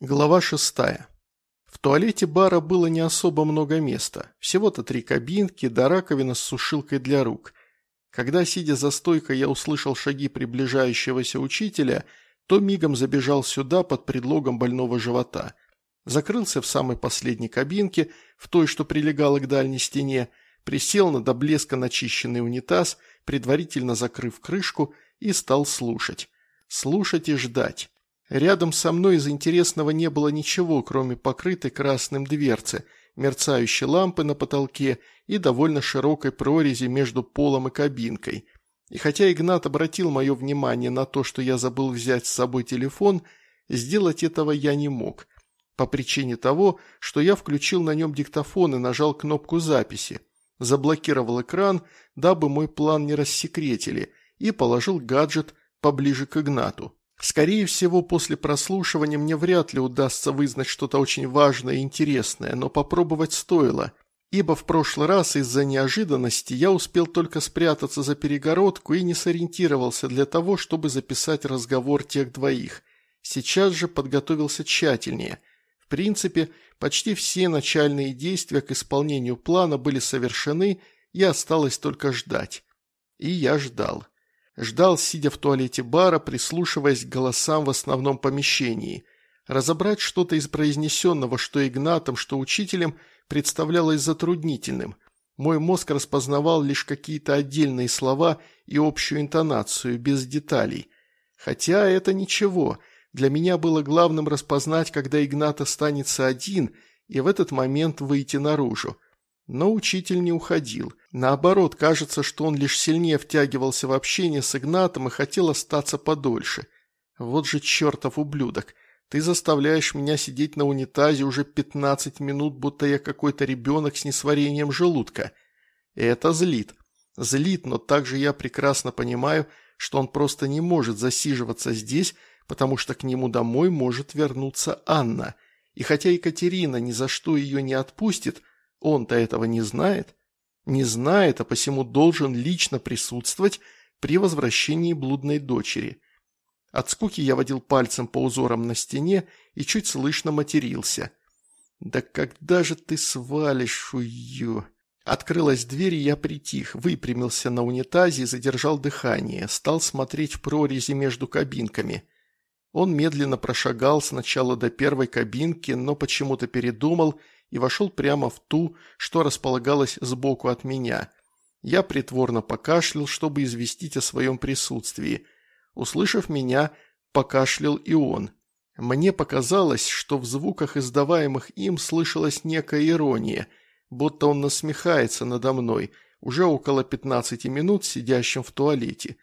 Глава шестая. В туалете бара было не особо много места. Всего-то три кабинки, да раковина с сушилкой для рук. Когда, сидя за стойкой, я услышал шаги приближающегося учителя, то мигом забежал сюда под предлогом больного живота. Закрылся в самой последней кабинке, в той, что прилегала к дальней стене, присел на до блеска начищенный унитаз, предварительно закрыв крышку, и стал слушать. Слушать и ждать. Рядом со мной из интересного не было ничего, кроме покрытой красным дверцы, мерцающей лампы на потолке и довольно широкой прорези между полом и кабинкой. И хотя Игнат обратил мое внимание на то, что я забыл взять с собой телефон, сделать этого я не мог. По причине того, что я включил на нем диктофон и нажал кнопку записи, заблокировал экран, дабы мой план не рассекретили, и положил гаджет поближе к Игнату. Скорее всего, после прослушивания мне вряд ли удастся вызнать что-то очень важное и интересное, но попробовать стоило, ибо в прошлый раз из-за неожиданности я успел только спрятаться за перегородку и не сориентировался для того, чтобы записать разговор тех двоих. Сейчас же подготовился тщательнее. В принципе, почти все начальные действия к исполнению плана были совершены, и осталось только ждать. И я ждал. Ждал, сидя в туалете бара, прислушиваясь к голосам в основном помещении. Разобрать что-то из произнесенного, что Игнатом, что учителем, представлялось затруднительным. Мой мозг распознавал лишь какие-то отдельные слова и общую интонацию, без деталей. Хотя это ничего. Для меня было главным распознать, когда Игнат останется один, и в этот момент выйти наружу. Но учитель не уходил. Наоборот, кажется, что он лишь сильнее втягивался в общение с Игнатом и хотел остаться подольше. Вот же чертов ублюдок. Ты заставляешь меня сидеть на унитазе уже 15 минут, будто я какой-то ребенок с несварением желудка. Это злит. Злит, но также я прекрасно понимаю, что он просто не может засиживаться здесь, потому что к нему домой может вернуться Анна. И хотя Екатерина ни за что ее не отпустит, он-то этого не знает. Не знает, а посему должен лично присутствовать при возвращении блудной дочери. От скуки я водил пальцем по узорам на стене и чуть слышно матерился. «Да когда же ты свалишь, ую?» Открылась дверь, и я притих, выпрямился на унитазе и задержал дыхание, стал смотреть в прорези между кабинками. Он медленно прошагал сначала до первой кабинки, но почему-то передумал и вошел прямо в ту, что располагалась сбоку от меня. Я притворно покашлял, чтобы известить о своем присутствии. Услышав меня, покашлял и он. Мне показалось, что в звуках, издаваемых им, слышалась некая ирония, будто он насмехается надо мной, уже около пятнадцати минут сидящим в туалете.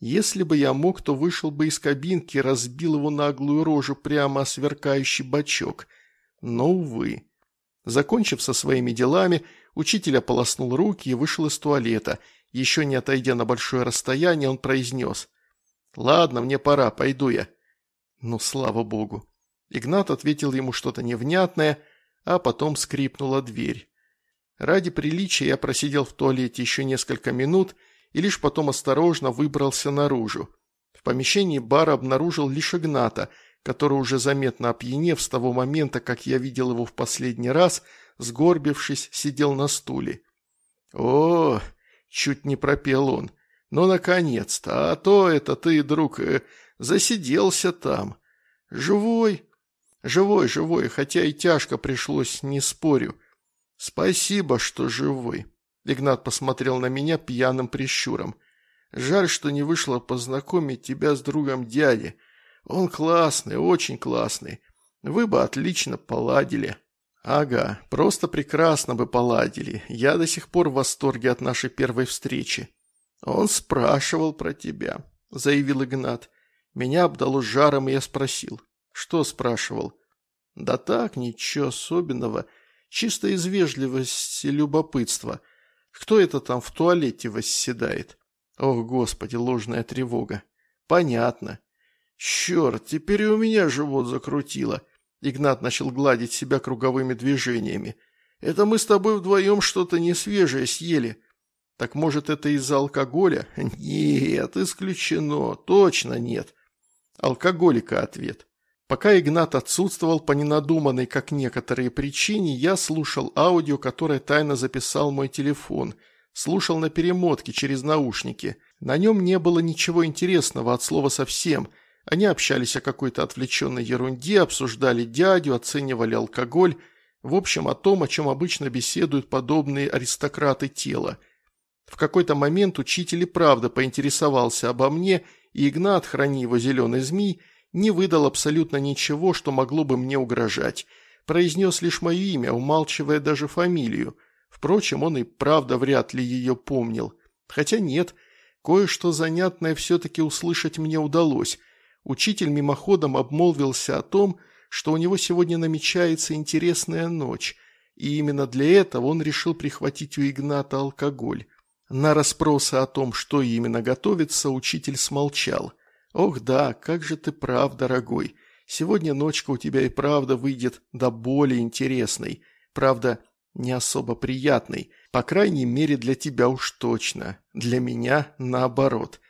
Если бы я мог, то вышел бы из кабинки и разбил его наглую рожу прямо о сверкающий бачок. Но, увы. Закончив со своими делами, учитель ополоснул руки и вышел из туалета. Еще не отойдя на большое расстояние, он произнес. «Ладно, мне пора, пойду я». Ну, слава богу. Игнат ответил ему что-то невнятное, а потом скрипнула дверь. Ради приличия я просидел в туалете еще несколько минут и лишь потом осторожно выбрался наружу. В помещении бара обнаружил лишь Игната – который уже заметно опьянев с того момента, как я видел его в последний раз, сгорбившись, сидел на стуле. «О!» — чуть не пропел он. «Ну, наконец-то! А то это ты, друг, э, засиделся там. Живой?» «Живой, живой, хотя и тяжко пришлось, не спорю. Спасибо, что живой». Игнат посмотрел на меня пьяным прищуром. «Жаль, что не вышло познакомить тебя с другом дяди. Он классный, очень классный. Вы бы отлично поладили». «Ага, просто прекрасно бы поладили. Я до сих пор в восторге от нашей первой встречи». «Он спрашивал про тебя», — заявил Игнат. Меня обдало жаром, и я спросил. «Что спрашивал?» «Да так, ничего особенного. Чисто из вежливости и любопытства. Кто это там в туалете восседает?» «Ох, господи, ложная тревога». «Понятно. «Черт, теперь и у меня живот закрутило!» Игнат начал гладить себя круговыми движениями. «Это мы с тобой вдвоем что-то несвежее съели». «Так, может, это из-за алкоголя?» «Нет, исключено. Точно нет». «Алкоголика» ответ. Пока Игнат отсутствовал по ненадуманной, как некоторые причине, я слушал аудио, которое тайно записал мой телефон. Слушал на перемотке через наушники. На нем не было ничего интересного от слова совсем. Они общались о какой-то отвлеченной ерунде, обсуждали дядю, оценивали алкоголь. В общем, о том, о чем обычно беседуют подобные аристократы тела. В какой-то момент учитель и правда поинтересовался обо мне, и Игнат, храни его зеленый змей, не выдал абсолютно ничего, что могло бы мне угрожать. Произнес лишь мое имя, умалчивая даже фамилию. Впрочем, он и правда вряд ли ее помнил. Хотя нет, кое-что занятное все-таки услышать мне удалось. Учитель мимоходом обмолвился о том, что у него сегодня намечается интересная ночь, и именно для этого он решил прихватить у Игната алкоголь. На расспросы о том, что именно готовится, учитель смолчал – «Ох да, как же ты прав, дорогой. Сегодня ночка у тебя и правда выйдет до более интересной. Правда, не особо приятной. По крайней мере, для тебя уж точно. Для меня наоборот».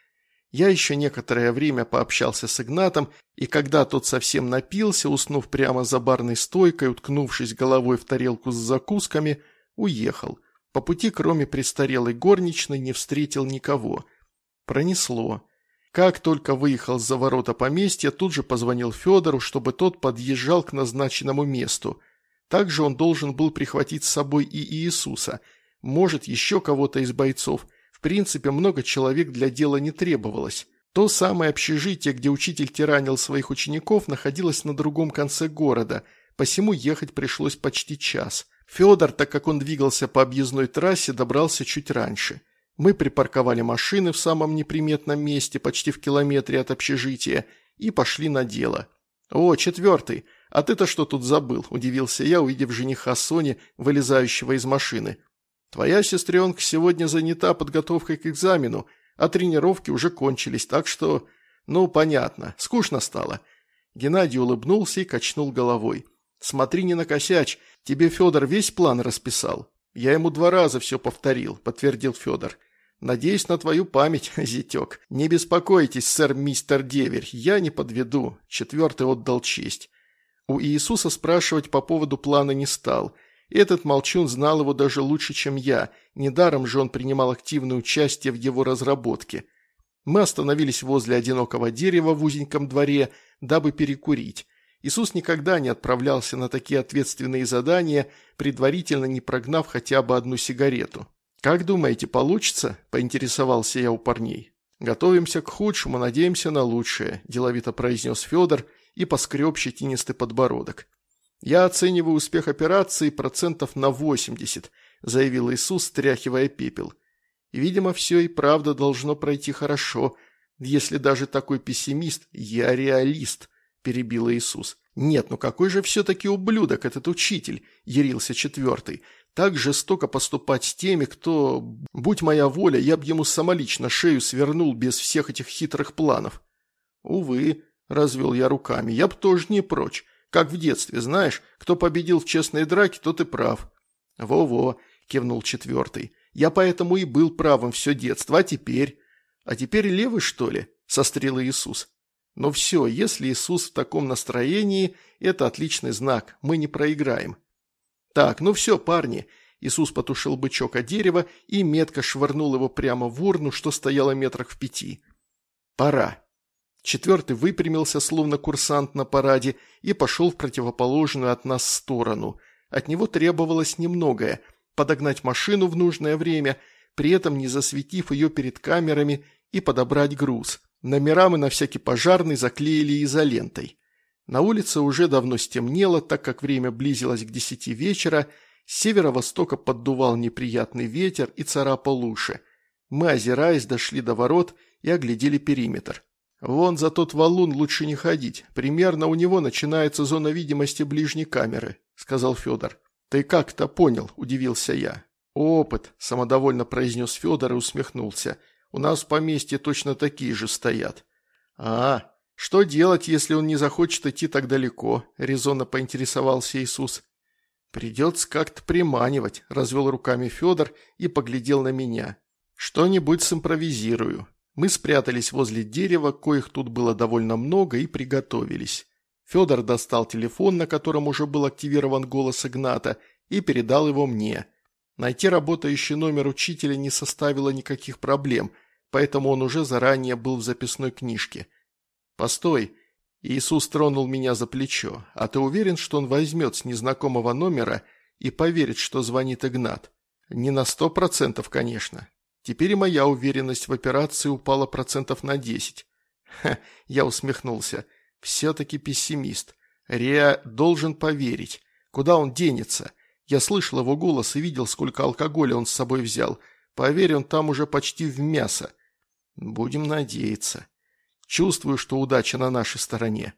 Я еще некоторое время пообщался с Игнатом, и когда тот совсем напился, уснув прямо за барной стойкой, уткнувшись головой в тарелку с закусками, уехал. По пути, кроме престарелой горничной, не встретил никого. Пронесло. Как только выехал за ворота поместья, тут же позвонил Федору, чтобы тот подъезжал к назначенному месту. Также он должен был прихватить с собой и Иисуса. Может, еще кого-то из бойцов. В принципе, много человек для дела не требовалось. То самое общежитие, где учитель тиранил своих учеников, находилось на другом конце города, посему ехать пришлось почти час. Федор, так как он двигался по объездной трассе, добрался чуть раньше. Мы припарковали машины в самом неприметном месте, почти в километре от общежития, и пошли на дело. «О, четвертый! А ты-то что тут забыл?» – удивился я, увидев жениха Сони, вылезающего из машины. «Твоя сестренка сегодня занята подготовкой к экзамену, а тренировки уже кончились, так что...» «Ну, понятно. Скучно стало». Геннадий улыбнулся и качнул головой. «Смотри, не накосячь. Тебе Федор весь план расписал?» «Я ему два раза все повторил», – подтвердил Федор. «Надеюсь на твою память, зятек. Не беспокойтесь, сэр мистер Деверь, я не подведу». Четвертый отдал честь. У Иисуса спрашивать по поводу плана не стал. Этот молчун знал его даже лучше, чем я. Недаром же он принимал активное участие в его разработке. Мы остановились возле одинокого дерева в узеньком дворе, дабы перекурить. Иисус никогда не отправлялся на такие ответственные задания, предварительно не прогнав хотя бы одну сигарету. «Как думаете, получится?» – поинтересовался я у парней. «Готовимся к худшему, надеемся на лучшее», – деловито произнес Федор и поскреб щетинистый подбородок. «Я оцениваю успех операции процентов на 80», – заявил Иисус, стряхивая пепел. «Видимо, все и правда должно пройти хорошо, если даже такой пессимист, я реалист», – перебил Иисус. «Нет, ну какой же все-таки ублюдок этот учитель?» – ярился четвертый – так жестоко поступать с теми, кто... Будь моя воля, я б ему самолично шею свернул без всех этих хитрых планов. Увы, развел я руками, я б тоже не прочь. Как в детстве, знаешь, кто победил в честной драке, тот и прав. Во-во, кивнул четвертый. Я поэтому и был правым все детство, а теперь... А теперь левый, что ли? Сострил Иисус. Но все, если Иисус в таком настроении, это отличный знак, мы не проиграем. «Так, ну все, парни!» Иисус потушил бычок о дерево и метко швырнул его прямо в урну, что стояло метрах в пяти. «Пора!» Четвертый выпрямился, словно курсант на параде, и пошел в противоположную от нас сторону. От него требовалось немногое – подогнать машину в нужное время, при этом не засветив ее перед камерами и подобрать груз. Номера мы на всякий пожарный заклеили изолентой. На улице уже давно стемнело, так как время близилось к десяти вечера, с северо-востока поддувал неприятный ветер и царапал уши. Мы, озираясь, дошли до ворот и оглядели периметр. «Вон за тот валун лучше не ходить. Примерно у него начинается зона видимости ближней камеры», – сказал Федор. «Ты как-то понял?» – удивился я. «Опыт», – самодовольно произнес Федор и усмехнулся. «У нас в поместье точно такие же стоят». «А, «Что делать, если он не захочет идти так далеко?» – резонно поинтересовался Иисус. «Придется как-то приманивать», – развел руками Федор и поглядел на меня. «Что-нибудь симпровизирую». Мы спрятались возле дерева, коих тут было довольно много, и приготовились. Федор достал телефон, на котором уже был активирован голос Игната, и передал его мне. Найти работающий номер учителя не составило никаких проблем, поэтому он уже заранее был в записной книжке. «Постой!» Иисус тронул меня за плечо. «А ты уверен, что он возьмет с незнакомого номера и поверит, что звонит Игнат?» «Не на сто процентов, конечно. Теперь и моя уверенность в операции упала процентов на десять». Ха, я усмехнулся. Все-таки пессимист. Риа должен поверить. Куда он денется? Я слышал его голос и видел, сколько алкоголя он с собой взял. Поверь, он там уже почти в мясо. Будем надеяться. Чувствую, что удача на нашей стороне.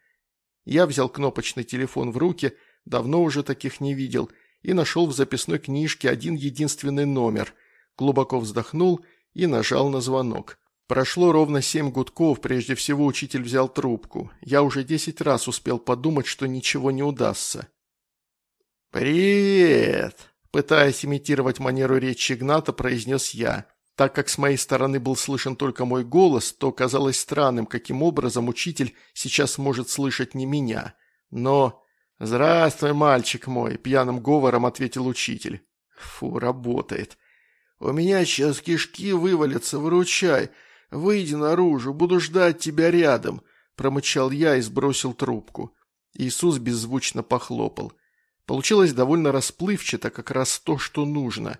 Я взял кнопочный телефон в руки, давно уже таких не видел, и нашел в записной книжке один единственный номер. Глубоко вздохнул и нажал на звонок. Прошло ровно семь гудков, прежде всего учитель взял трубку. Я уже десять раз успел подумать, что ничего не удастся. «Привет!» – пытаясь имитировать манеру речи Игната, произнес я. Так как с моей стороны был слышен только мой голос, то казалось странным, каким образом учитель сейчас может слышать не меня. Но... «Здравствуй, мальчик мой!» – пьяным говором ответил учитель. «Фу, работает. У меня сейчас кишки вывалятся, выручай!» «Выйди наружу, буду ждать тебя рядом», – промычал я и сбросил трубку. Иисус беззвучно похлопал. Получилось довольно расплывчато, как раз то, что нужно.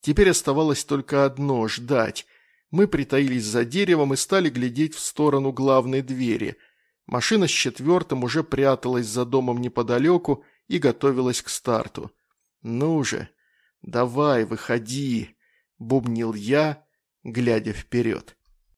Теперь оставалось только одно – ждать. Мы притаились за деревом и стали глядеть в сторону главной двери. Машина с четвертым уже пряталась за домом неподалеку и готовилась к старту. «Ну же, давай, выходи», – бубнил я, глядя вперед.